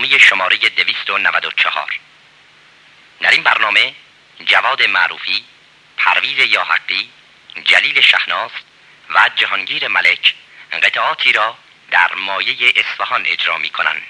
برنامه شماره 294 در این برنامه جواد معروفی پرویز یاحقی جلیل شهناز و جهانگیر ملک قطعاتی را در مایه اصفهان اجرا می کنند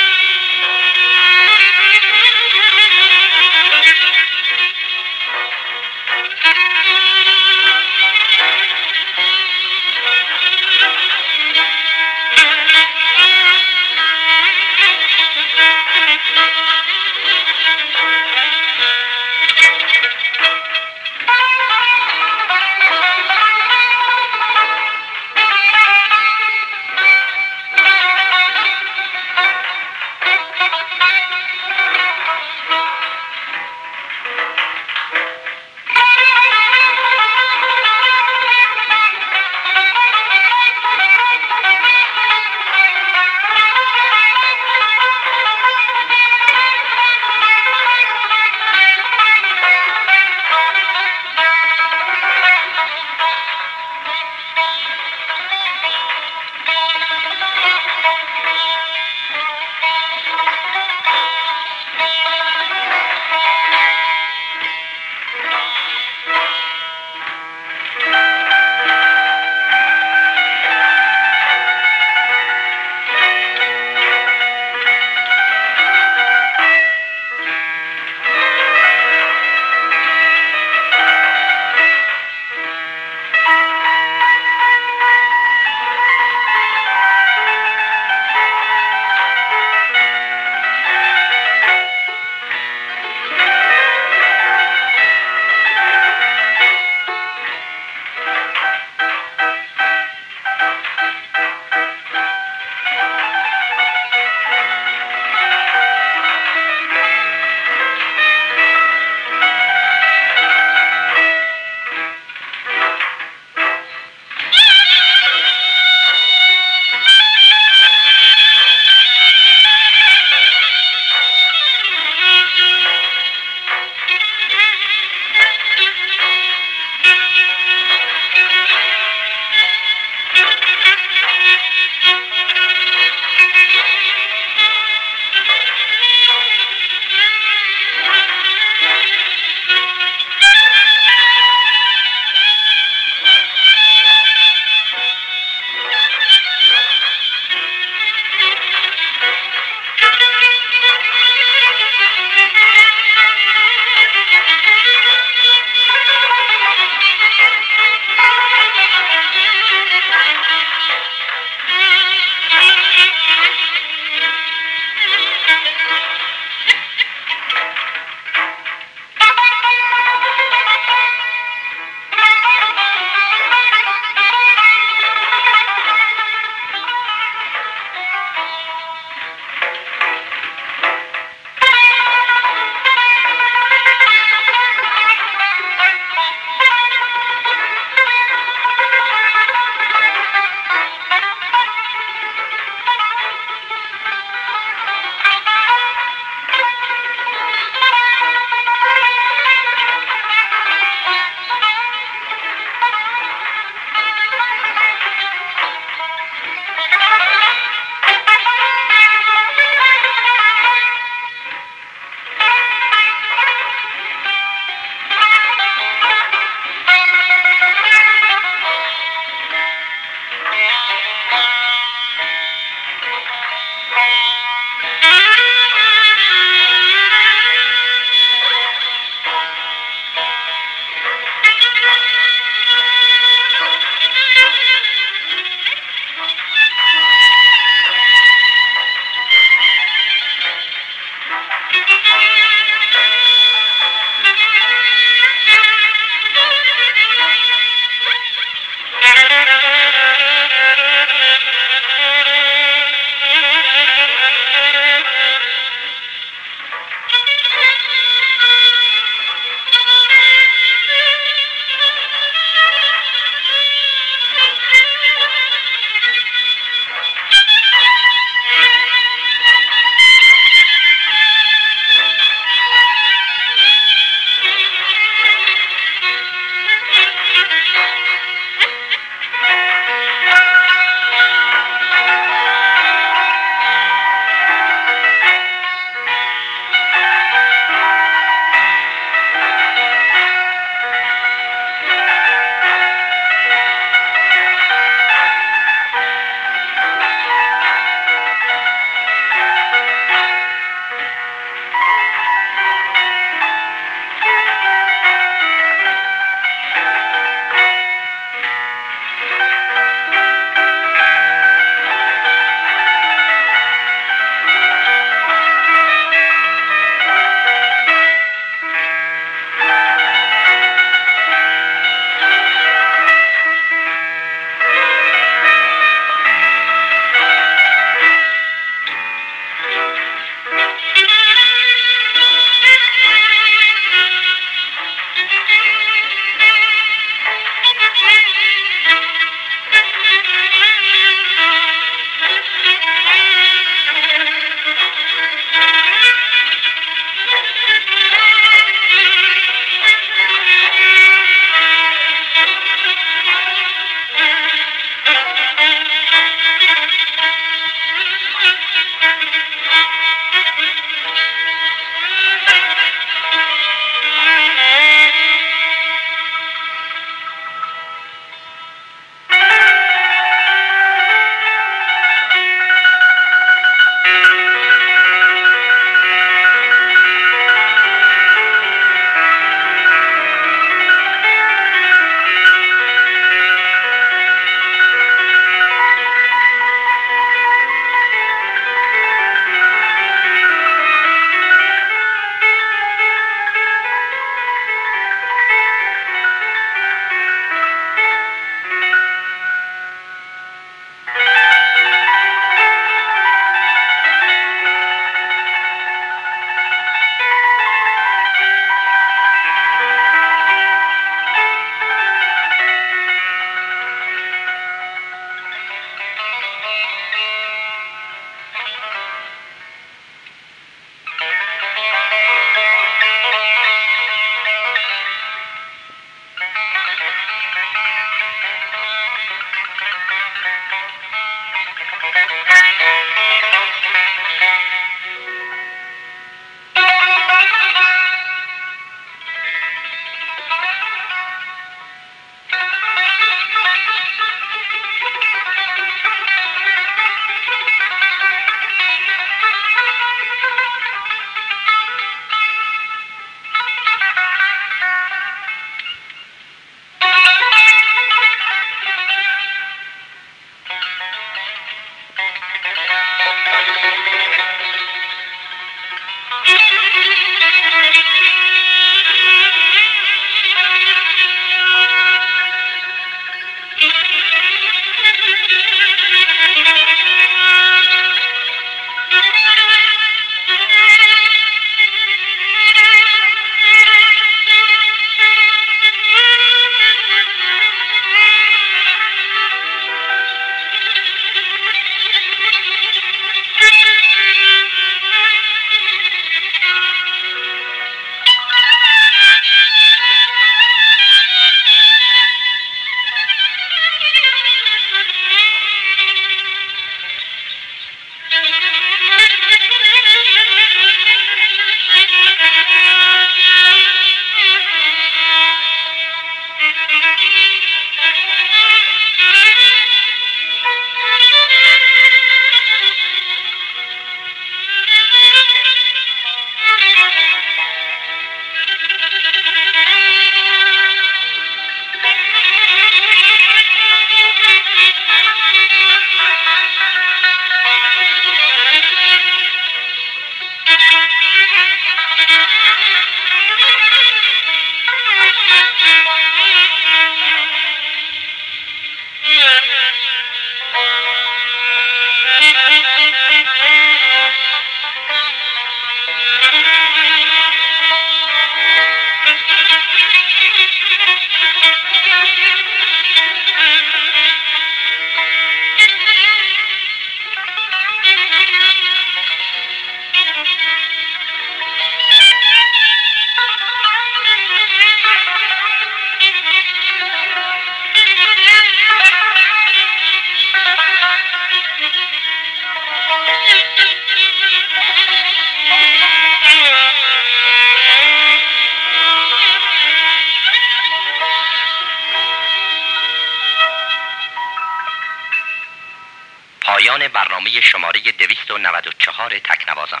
برنامه شماره 294 تکنوازان.